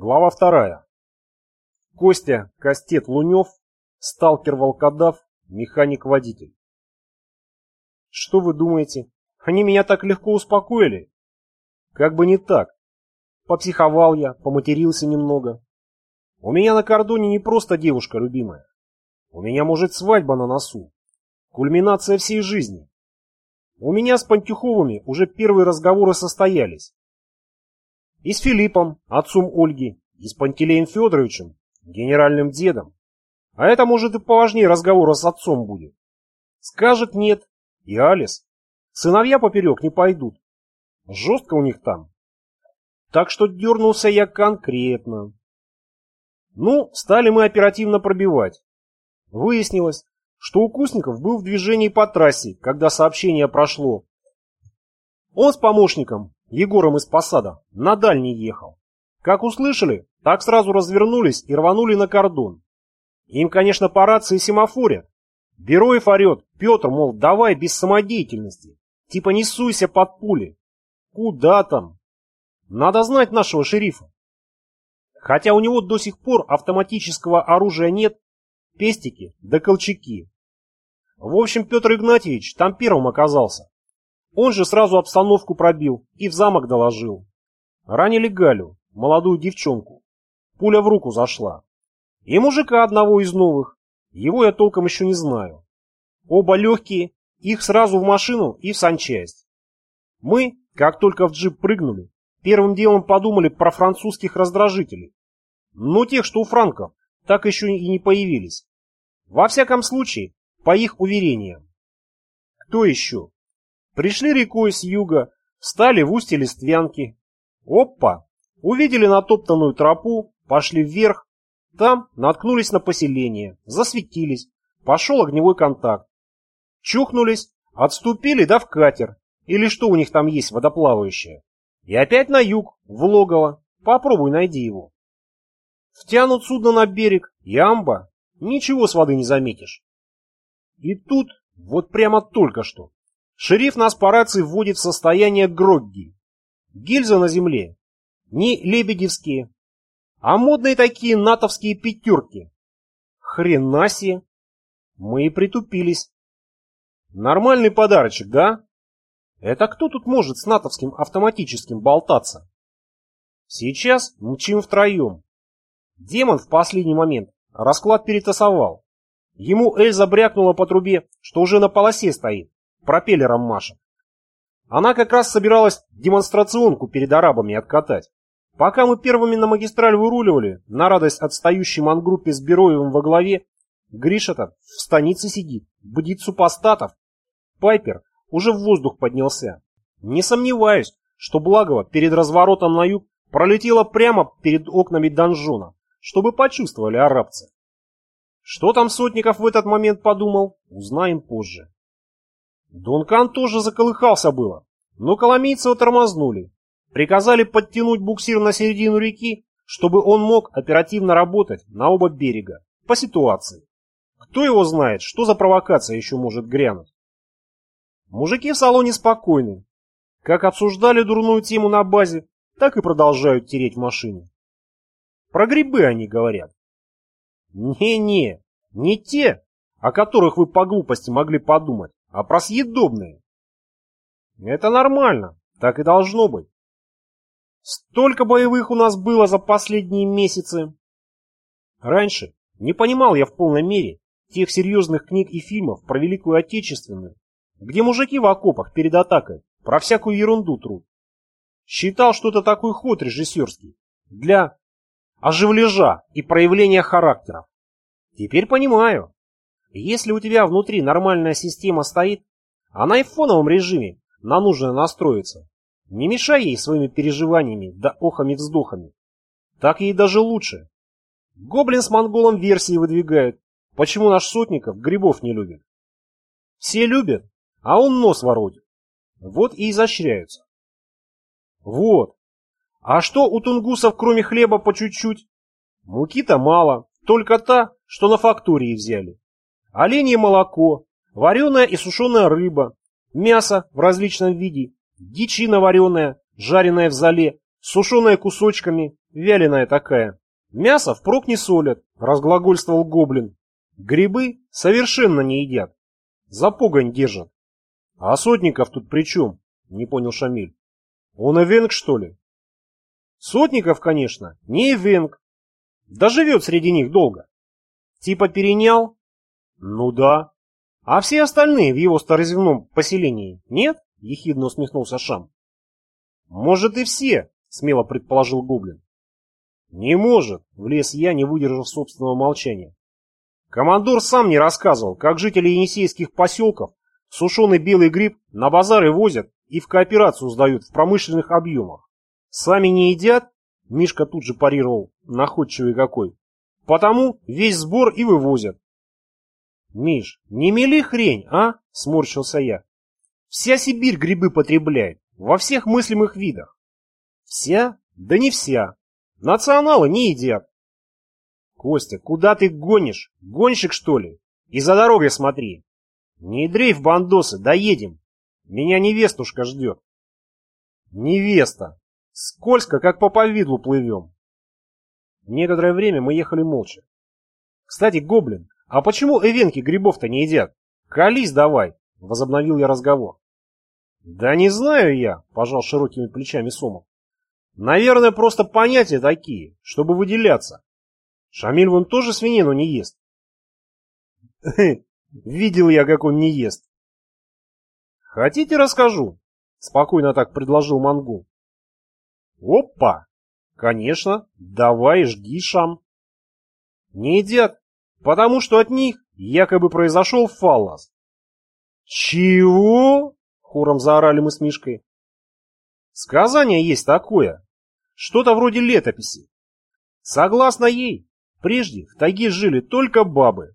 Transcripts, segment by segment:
Глава вторая. Костя Кастет Лунев, сталкер-волкодав, механик-водитель. Что вы думаете, они меня так легко успокоили? Как бы не так. Попсиховал я, поматерился немного. У меня на кордоне не просто девушка любимая. У меня может свадьба на носу. Кульминация всей жизни. У меня с Пантюховыми уже первые разговоры состоялись. И с Филиппом, отцом Ольги, и с Пантелеем Федоровичем, генеральным дедом. А это, может, и поважнее разговора с отцом будет. Скажет нет, и Алис. Сыновья поперек не пойдут. Жестко у них там. Так что дернулся я конкретно. Ну, стали мы оперативно пробивать. Выяснилось, что Укусников был в движении по трассе, когда сообщение прошло. Он с помощником Егором из посада, на дальний ехал. Как услышали, так сразу развернулись и рванули на кордон. Им, конечно, по рации семафорят. Бероев орет, Петр, мол, давай без самодеятельности. Типа не суйся под пули. Куда там? Надо знать нашего шерифа. Хотя у него до сих пор автоматического оружия нет, пестики да колчаки. В общем, Петр Игнатьевич там первым оказался. Он же сразу обстановку пробил и в замок доложил. Ранили Галю, молодую девчонку. Пуля в руку зашла. И мужика одного из новых. Его я толком еще не знаю. Оба легкие, их сразу в машину и в санчасть. Мы, как только в джип прыгнули, первым делом подумали про французских раздражителей. Но тех, что у франков, так еще и не появились. Во всяком случае, по их уверениям. Кто еще? Пришли рекой с юга, встали в устье Листвянки. Опа! Увидели натоптанную тропу, пошли вверх. Там наткнулись на поселение, засветились. Пошел огневой контакт. Чухнулись, отступили да в катер. Или что у них там есть водоплавающее. И опять на юг, в логово. Попробуй найди его. Втянут судно на берег, ямба. Ничего с воды не заметишь. И тут, вот прямо только что, Шериф нас по рации вводит в состояние Грогги. Гильзы на земле. Не лебедевские, а модные такие натовские пятерки. Хрена себе. Мы и притупились. Нормальный подарочек, да? Это кто тут может с натовским автоматическим болтаться? Сейчас мчим втроем. Демон в последний момент расклад перетасовал. Ему Эльза брякнула по трубе, что уже на полосе стоит пропеллером машет. Она как раз собиралась демонстрационку перед арабами откатать. Пока мы первыми на магистраль выруливали, на радость отстающей мангруппе с Бероевым во главе, Гриша-то в станице сидит, бдит супостатов. Пайпер уже в воздух поднялся. Не сомневаюсь, что Благова перед разворотом на юг пролетела прямо перед окнами донжона, чтобы почувствовали арабцы. Что там Сотников в этот момент подумал, узнаем позже. Дункан тоже заколыхался было, но коломийцева тормознули. Приказали подтянуть буксир на середину реки, чтобы он мог оперативно работать на оба берега, по ситуации. Кто его знает, что за провокация еще может грянуть. Мужики в салоне спокойны. Как обсуждали дурную тему на базе, так и продолжают тереть в. Про грибы они говорят. Не-не, не те, о которых вы по глупости могли подумать а про съедобные. Это нормально, так и должно быть. Столько боевых у нас было за последние месяцы. Раньше не понимал я в полной мере тех серьезных книг и фильмов про Великую Отечественную, где мужики в окопах перед атакой про всякую ерунду труд. Считал, что это такой ход режиссерский для оживляжа и проявления характеров. Теперь понимаю. Если у тебя внутри нормальная система стоит, она и в фоновом режиме на нужное настроится. Не мешай ей своими переживаниями да охами-вздохами. Так ей даже лучше. Гоблин с монголом версии выдвигает, почему наш Сотников грибов не любит. Все любят, а он нос воротит. Вот и изощряются. Вот. А что у тунгусов кроме хлеба по чуть-чуть? Муки-то мало, только та, что на фактории взяли оленье молоко, вареная и сушеная рыба, мясо в различном виде, дичина вареная, жареная в зале, сушеная кусочками, вяленая такая. Мясо впрок не солят, разглагольствовал гоблин. Грибы совершенно не едят. За погонь держат. А Сотников тут при чем? Не понял Шамиль. Он эвенг, что ли? Сотников, конечно, не эвенг. Да живет среди них долго. Типа перенял? Ну да. А все остальные в его староземном поселении нет? Ехидно усмехнулся Шам. Может и все, смело предположил Гоблин. Не может, влез я, не выдержав собственного молчания. Командор сам не рассказывал, как жители енисейских поселков сушеный белый гриб на базары возят и в кооперацию сдают в промышленных объемах. Сами не едят, Мишка тут же парировал, находчивый какой. Потому весь сбор и вывозят. Миш, не мели хрень, а? Сморщился я. Вся Сибирь грибы потребляет, во всех мыслимых видах. Вся? Да не вся. Националы не едят. Костя, куда ты гонишь? Гонщик, что ли? И за дорогой смотри. Не дрейф, бандосы, доедем. Меня невестушка ждет. Невеста. Скользко, как по повидлу плывем. Некоторое время мы ехали молча. Кстати, гоблин, а почему эвенки грибов-то не едят? Колись давай, возобновил я разговор. Да не знаю я, пожал широкими плечами Сомов. Наверное, просто понятия такие, чтобы выделяться. Шамиль вон тоже свинину не ест. Видел я, как он не ест. Хотите, расскажу? Спокойно так предложил Мангу. Опа! Конечно, давай жги, Шам. Не едят, потому что от них якобы произошел фаллос. Чего? Хором заорали мы с Мишкой. Сказание есть такое. Что-то вроде летописи. Согласно ей, прежде в тайге жили только бабы,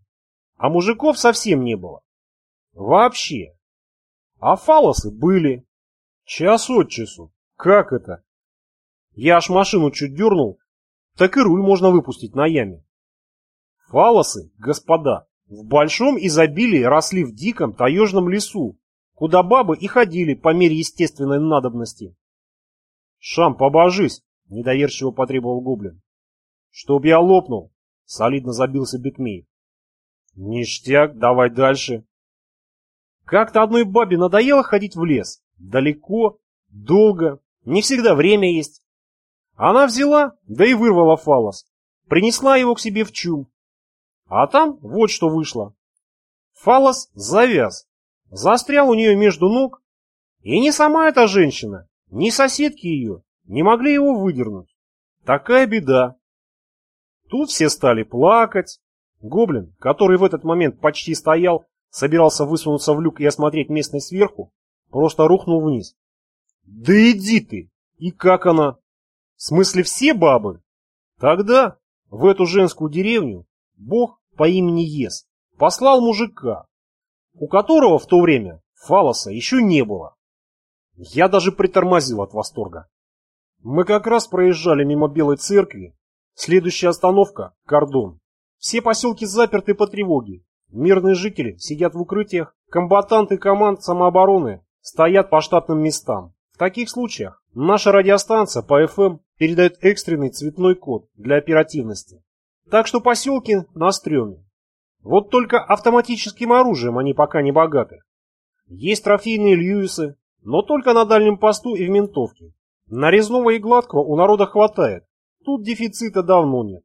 а мужиков совсем не было. Вообще. А фалосы были. Час от часу. Как это? Я аж машину чуть дернул, так и руль можно выпустить на яме. Фалосы, господа, в большом изобилии росли в диком таежном лесу, куда бабы и ходили по мере естественной надобности. «Шам, побожись!» — недоверчиво потребовал Гоблин. «Чтоб я лопнул!» — солидно забился Бекмей. «Ништяк, давай дальше!» Как-то одной бабе надоело ходить в лес. Далеко, долго, не всегда время есть. Она взяла, да и вырвала фалос. Принесла его к себе в чум. А там вот что вышло. Фалос завяз. Застрял у нее между ног. И не сама эта женщина, ни соседки ее не могли его выдернуть. Такая беда. Тут все стали плакать. Гоблин, который в этот момент почти стоял, собирался высунуться в люк и осмотреть местность сверху, просто рухнул вниз. «Да иди ты! И как она?» В смысле все бабы? Тогда в эту женскую деревню бог по имени Ес послал мужика, у которого в то время фалоса еще не было. Я даже притормозил от восторга. Мы как раз проезжали мимо Белой церкви. Следующая остановка – Кордон. Все поселки заперты по тревоге. Мирные жители сидят в укрытиях, комбатанты команд самообороны стоят по штатным местам. В таких случаях наша радиостанция по FM передает экстренный цветной код для оперативности. Так что поселки на стреме. Вот только автоматическим оружием они пока не богаты. Есть трофейные Льюисы, но только на дальнем посту и в ментовке. Нарезного и гладкого у народа хватает, тут дефицита давно нет.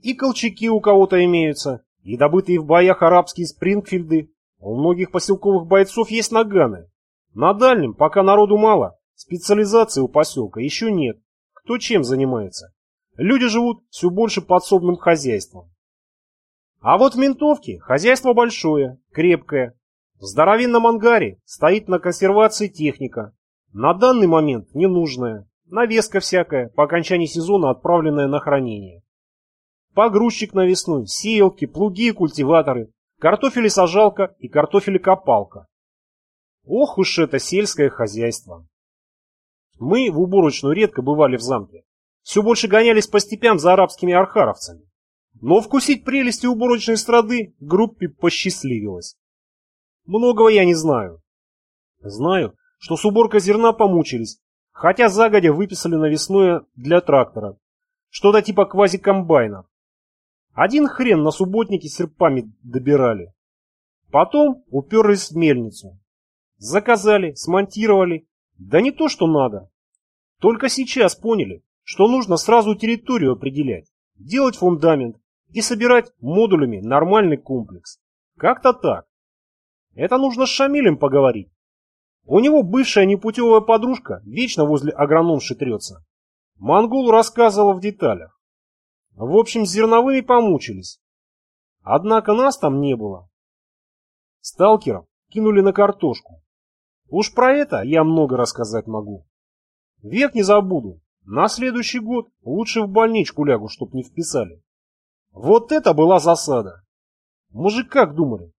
И колчаки у кого-то имеются, и добытые в боях арабские спрингфильды. У многих поселковых бойцов есть наганы. На дальнем, пока народу мало, специализации у поселка еще нет. Кто чем занимается? Люди живут все больше подсобным хозяйством. А вот в ментовке хозяйство большое, крепкое. В здоровенном ангаре стоит на консервации техника. На данный момент ненужная. Навеска всякая, по окончании сезона отправленная на хранение. Погрузчик навесной, сеялки, плуги и культиваторы, картофелесажалка и картофелекопалка. Ох уж это сельское хозяйство. Мы в уборочную редко бывали в замке. Все больше гонялись по степям за арабскими архаровцами. Но вкусить прелести уборочной страды группе посчастливилось. Многого я не знаю. Знаю, что с уборкой зерна помучились, хотя загодя выписали навесное для трактора, Что-то типа квазикомбайнов. Один хрен на субботнике серпами добирали. Потом уперлись в мельницу. Заказали, смонтировали. Да не то, что надо. Только сейчас поняли, что нужно сразу территорию определять, делать фундамент и собирать модулями нормальный комплекс. Как-то так. Это нужно с Шамилем поговорить. У него бывшая непутевая подружка вечно возле агрономши трется. Монгол рассказывала в деталях. В общем, с зерновыми помучились. Однако нас там не было. Сталкеров кинули на картошку. Уж про это я много рассказать могу. Век не забуду. На следующий год лучше в больничку лягу, чтоб не вписали. Вот это была засада. Мужик как думали?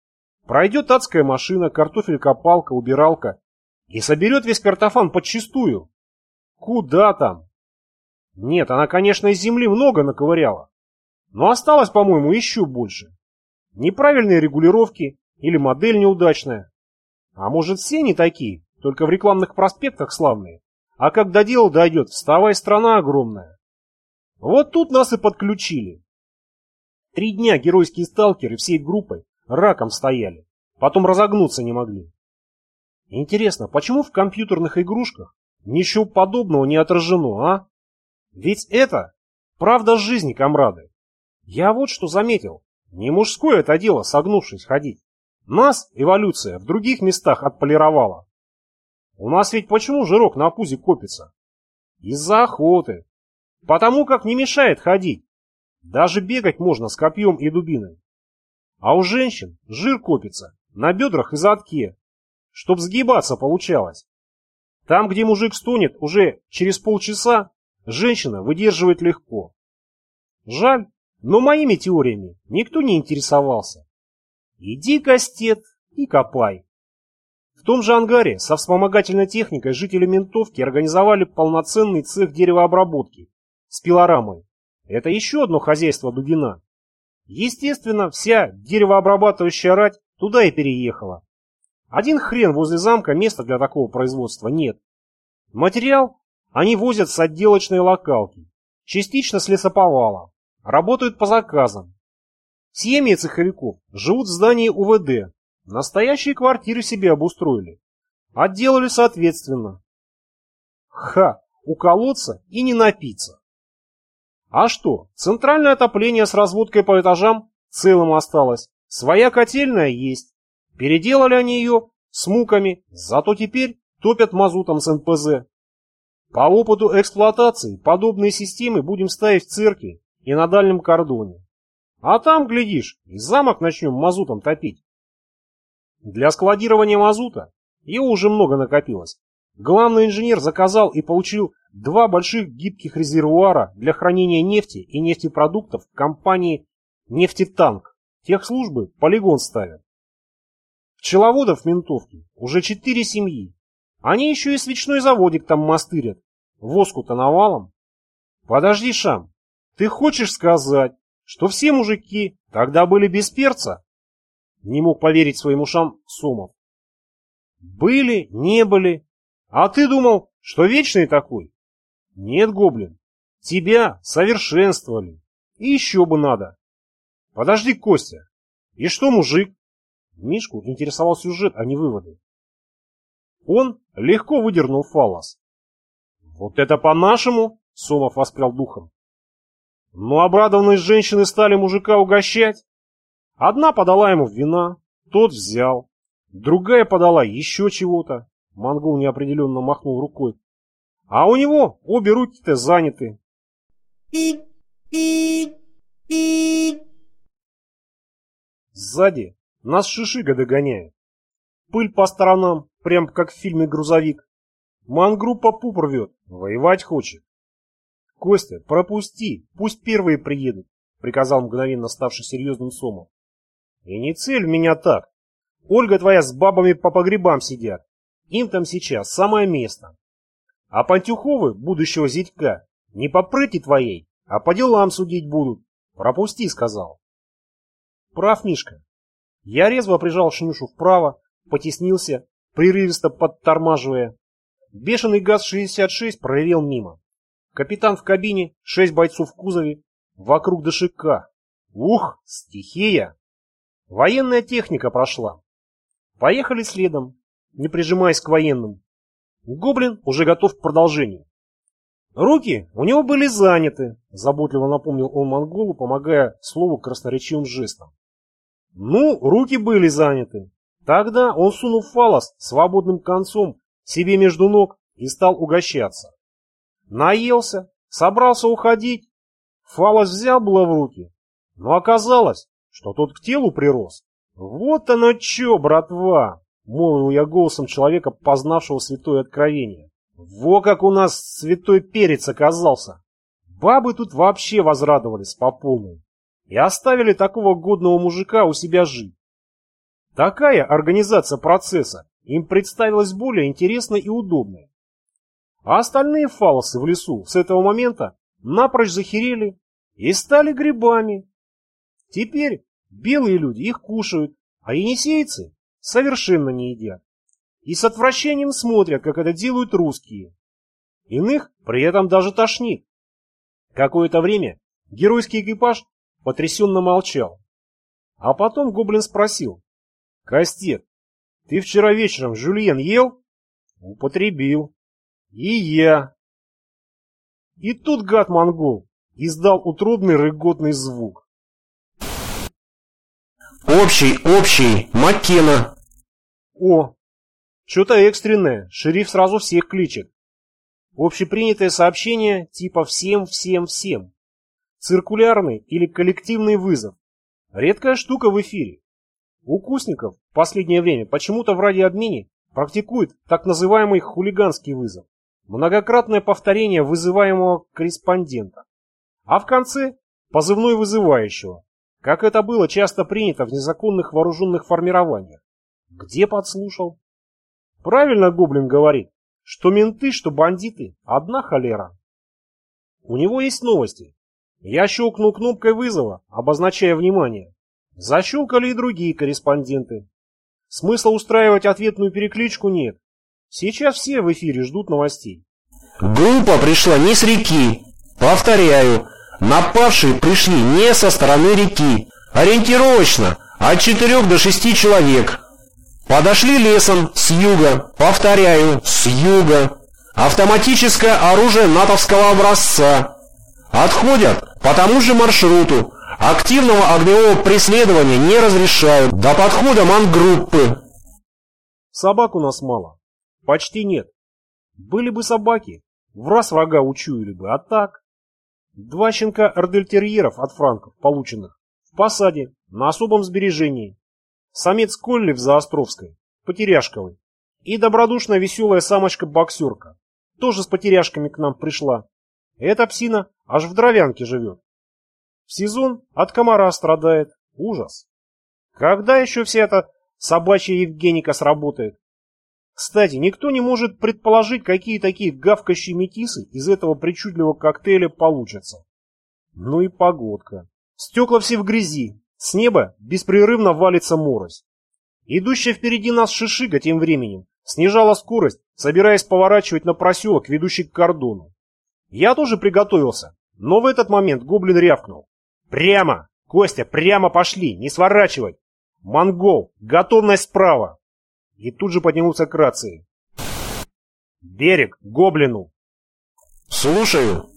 Пройдет адская машина, картофель-копалка, убиралка и соберет весь картофан подчистую. Куда там? Нет, она, конечно, из земли много наковыряла. Но осталось, по-моему, еще больше. Неправильные регулировки или модель неудачная. А может, все не такие, только в рекламных проспектах славные. А как до дела дойдет, вставай, страна огромная. Вот тут нас и подключили. Три дня геройские сталкеры всей группой раком стояли, потом разогнуться не могли. Интересно, почему в компьютерных игрушках ничего подобного не отражено, а? Ведь это правда жизни, комрады. Я вот что заметил. Не мужское это дело, согнувшись, ходить. Нас эволюция в других местах отполировала. У нас ведь почему жирок на пузе копится? Из-за охоты. Потому как не мешает ходить. Даже бегать можно с копьем и дубиной. А у женщин жир копится на бедрах и задке, чтоб сгибаться получалось. Там, где мужик стонет, уже через полчаса женщина выдерживает легко. Жаль, но моими теориями никто не интересовался. Иди, кастет, и копай. Том же ангаре со вспомогательной техникой жители ментовки организовали полноценный цех деревообработки с пилорамой. Это еще одно хозяйство Дугина. Естественно, вся деревообрабатывающая рать туда и переехала. Один хрен возле замка места для такого производства нет. Материал они возят с отделочной локалки, частично с лесоповала, работают по заказам. Семьи цеховиков живут в здании УВД, настоящие квартиры себе обустроили. Отделали соответственно. Ха, у колодца и не напиться. А что, центральное отопление с разводкой по этажам целым осталось. Своя котельная есть. Переделали они ее с муками, зато теперь топят мазутом с НПЗ. По опыту эксплуатации подобные системы будем ставить в церкви и на дальнем кордоне. А там, глядишь, и замок начнем мазутом топить. Для складирования мазута его уже много накопилось. Главный инженер заказал и получил два больших гибких резервуара для хранения нефти и нефтепродуктов компании «Нефтетанк». Техслужбы полигон ставят. Пчеловодов в ментовке уже четыре семьи. Они еще и свечной заводик там мастырят. Воску-то навалом. Подожди, Шам, ты хочешь сказать, что все мужики тогда были без перца? Не мог поверить своим ушам Сомов. Были, не были. А ты думал, что вечный такой? Нет, гоблин, тебя совершенствовали. И еще бы надо. Подожди, Костя. И что мужик? Мишку интересовал сюжет, а не выводы. Он легко выдернул фалос. Вот это по-нашему, Сомов воспрял духом. Но обрадованные женщины стали мужика угощать. Одна подала ему вина, тот взял. Другая подала еще чего-то. Монгол неопределенно махнул рукой. А у него обе руки-то заняты. Сзади нас шишига догоняет. Пыль по сторонам, прям как в фильме «Грузовик». Мангруппа пуп рвет, воевать хочет. «Костя, пропусти, пусть первые приедут», — приказал мгновенно ставший серьезным Сомов. «И не цель меня так. Ольга твоя с бабами по погребам сидят. Им там сейчас самое место. А Пантюховы, будущего зятька, не по прыти твоей, а по делам судить будут. Пропусти, сказал. Прав, Мишка. Я резво прижал Шнюшу вправо, потеснился, прерывисто подтормаживая. Бешеный ГАЗ-66 проревел мимо. капитан в кабине, шесть бойцов в кузове, вокруг ДШК. Ух, стихия! Военная техника прошла. Поехали следом, не прижимаясь к военным. Гоблин уже готов к продолжению. Руки у него были заняты, заботливо напомнил он монголу, помогая слову красноречивым жестом. Ну, руки были заняты. Тогда он сунул фалос свободным концом себе между ног и стал угощаться. Наелся, собрался уходить. Фалос взял было в руки, но оказалось, что тот к телу прирос. Вот оно чё, братва, молвил я голосом человека, познавшего святое откровение. Во как у нас святой перец оказался. Бабы тут вообще возрадовались по полной и оставили такого годного мужика у себя жить. Такая организация процесса им представилась более интересной и удобной. А остальные фалосы в лесу с этого момента напрочь захерели и стали грибами. Теперь белые люди их кушают, а енисейцы совершенно не едят. И с отвращением смотрят, как это делают русские. Иных при этом даже тошнит. Какое-то время геройский экипаж потрясенно молчал. А потом Гоблин спросил. «Кастет, ты вчера вечером жульен ел?» «Употребил». «И я». И тут гад-монгол издал утробный рыготный звук. «Общий, общий, Маккена!» «О, что-то экстренное, шериф сразу всех кличет. Общепринятое сообщение типа «всем, всем, всем». Циркулярный или коллективный вызов. Редкая штука в эфире. Укусников в последнее время почему-то в радиообмене практикует так называемый хулиганский вызов. Многократное повторение вызываемого корреспондента. А в конце позывной вызывающего, как это было часто принято в незаконных вооруженных формированиях. Где подслушал? Правильно Гоблин говорит, что менты, что бандиты – одна холера. У него есть новости, я щелкнул кнопкой вызова, обозначая внимание. Защелкали и другие корреспонденты. Смысла устраивать ответную перекличку нет. Сейчас все в эфире ждут новостей. Группа пришла не с реки. Повторяю, напавшие пришли не со стороны реки. Ориентировочно, от четырех до шести человек. Подошли лесом с юга. Повторяю, с юга. Автоматическое оружие натовского образца. Отходят по тому же маршруту. Активного огневого преследования не разрешают до подхода мангруппы. Собак у нас мало. Почти нет. Были бы собаки, в раз врага учуяли бы, а так... Два щенка эрдельтерьеров от франков, полученных, в посаде, на особом сбережении. Самец Коллев за Островской, потеряшковый. И добродушная веселая самочка-боксерка, тоже с потеряшками к нам пришла. Эта псина аж в дровянке живет. В сезон от комара страдает. Ужас. Когда еще вся эта собачья Евгеника сработает? Кстати, никто не может предположить, какие такие гавкащие метисы из этого причудливого коктейля получатся. Ну и погодка. Стекла все в грязи. С неба беспрерывно валится морось. Идущая впереди нас шишига тем временем снижала скорость, собираясь поворачивать на проселок, ведущий к кордону. Я тоже приготовился, но в этот момент гоблин рявкнул. «Прямо! Костя, прямо пошли! Не сворачивать! Монгол! Готовность справа!» И тут же поднимался к рации. «Берег! Гоблину!» «Слушаю!»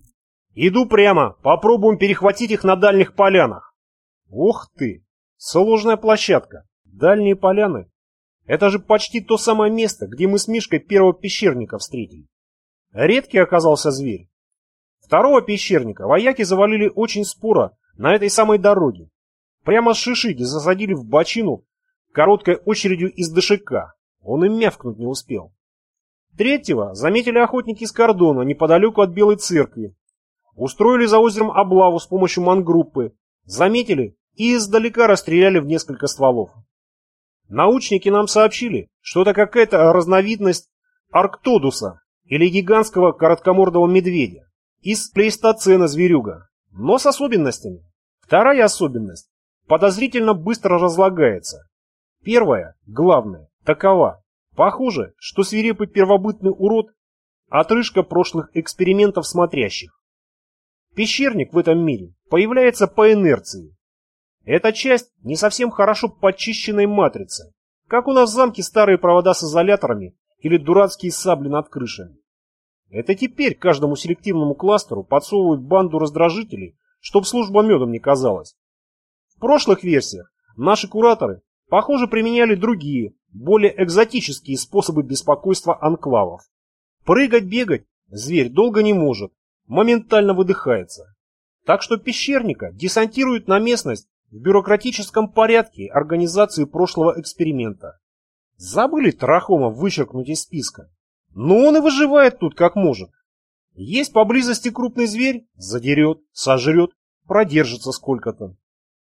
«Иду прямо! Попробуем перехватить их на дальних полянах!» «Ух ты! Сложная площадка! Дальние поляны! Это же почти то самое место, где мы с Мишкой первого пещерника встретили. Редкий оказался зверь. Второго пещерника вояки завалили очень споро на этой самой дороге. Прямо с шишиги засадили в бочину короткой очередью из ДШК. Он и мявкнуть не успел. Третьего заметили охотники с кордона неподалеку от Белой церкви. Устроили за озером облаву с помощью мангруппы. Заметили и издалека расстреляли в несколько стволов. Научники нам сообщили, что это какая-то разновидность арктодуса или гигантского короткомордого медведя. Из плейстоцена зверюга, но с особенностями. Вторая особенность подозрительно быстро разлагается. Первая, главная, такова. Похоже, что свирепый первобытный урод отрыжка прошлых экспериментов смотрящих. Пещерник в этом мире появляется по инерции. Эта часть не совсем хорошо подчищенной матрицы, как у нас в замке старые провода с изоляторами или дурацкие сабли над крышами. Это теперь каждому селективному кластеру подсовывают банду раздражителей, чтобы служба медом не казалась. В прошлых версиях наши кураторы, похоже, применяли другие, более экзотические способы беспокойства анклавов. Прыгать-бегать зверь долго не может, моментально выдыхается. Так что пещерника десантируют на местность в бюрократическом порядке организации прошлого эксперимента. Забыли Трахома вычеркнуть из списка. Но он и выживает тут как может. Есть поблизости крупный зверь, задерет, сожрет, продержится сколько-то.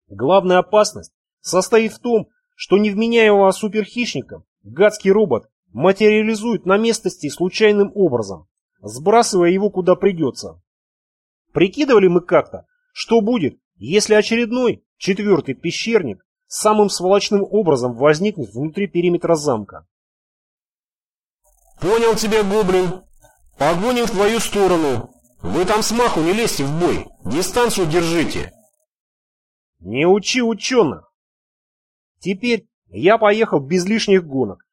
Главная опасность состоит в том, что невменяемого суперхищника гадский робот материализует на местности случайным образом, сбрасывая его куда придется. Прикидывали мы как-то, что будет, если очередной, четвертый пещерник самым сволочным образом возникнет внутри периметра замка. «Понял тебя, гоблин. Погоним в твою сторону. Вы там с маху не лезьте в бой. Дистанцию держите». «Не учи ученых!» Теперь я поехал без лишних гонок,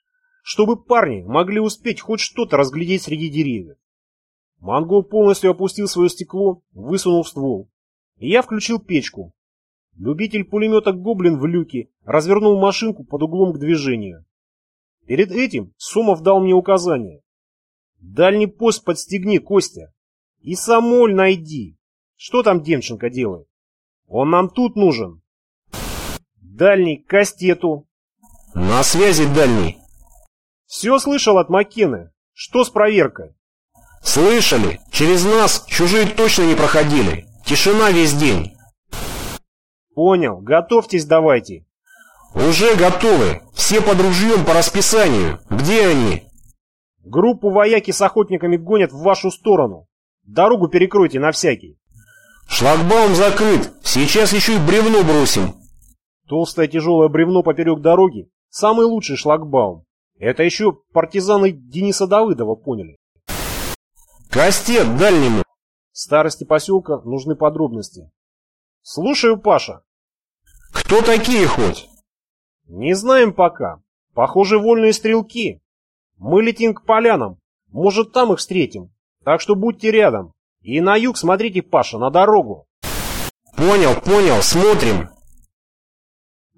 чтобы парни могли успеть хоть что-то разглядеть среди деревьев. Монгол полностью опустил свое стекло, высунул ствол. Я включил печку. Любитель пулемета «Гоблин» в люке развернул машинку под углом к движению. Перед этим Сомов дал мне указание. «Дальний пост подстегни, Костя, и Самоль найди. Что там Демченко делает? Он нам тут нужен». «Дальний, к кастету». «На связи, дальний». «Все слышал от Маккены. Что с проверкой?» «Слышали? Через нас чужие точно не проходили. Тишина весь день». «Понял. Готовьтесь давайте». «Уже готовы. Все под ружьем по расписанию. Где они?» «Группу вояки с охотниками гонят в вашу сторону. Дорогу перекройте на всякий». «Шлагбаум закрыт. Сейчас еще и бревно бросим». Толстое тяжелое бревно поперек дороги – самый лучший шлагбаум. Это еще партизаны Дениса Давыдова поняли. Кастет дальнему. Старости поселка нужны подробности. Слушаю, Паша. Кто такие хоть? Не знаем пока. Похоже, вольные стрелки. Мы летим к полянам. Может, там их встретим. Так что будьте рядом. И на юг смотрите, Паша, на дорогу. Понял, понял, смотрим.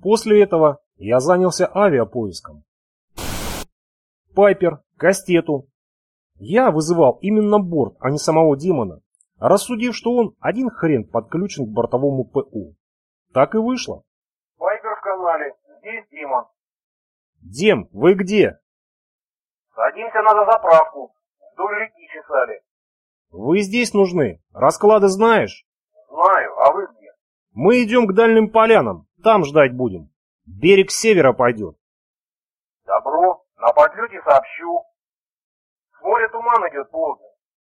После этого я занялся авиапоиском. Пайпер, Кастету. Я вызывал именно борт, а не самого демона, рассудив, что он один хрен подключен к бортовому ПУ. Так и вышло. Пайпер в канале. Здесь Демон. Дем, вы где? Садимся на заправку. Вдоль реки чесали. Вы здесь нужны. Расклады знаешь? Знаю, а вы где? Мы идем к дальним полянам. Там ждать будем. Берег с севера пойдет. Добро. На подлете сообщу. С моря туман идет плотный.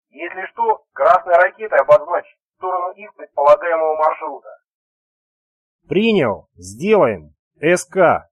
Если что, красной ракетой обозначь сторону их предполагаемого маршрута. Принял. Сделаем. СК.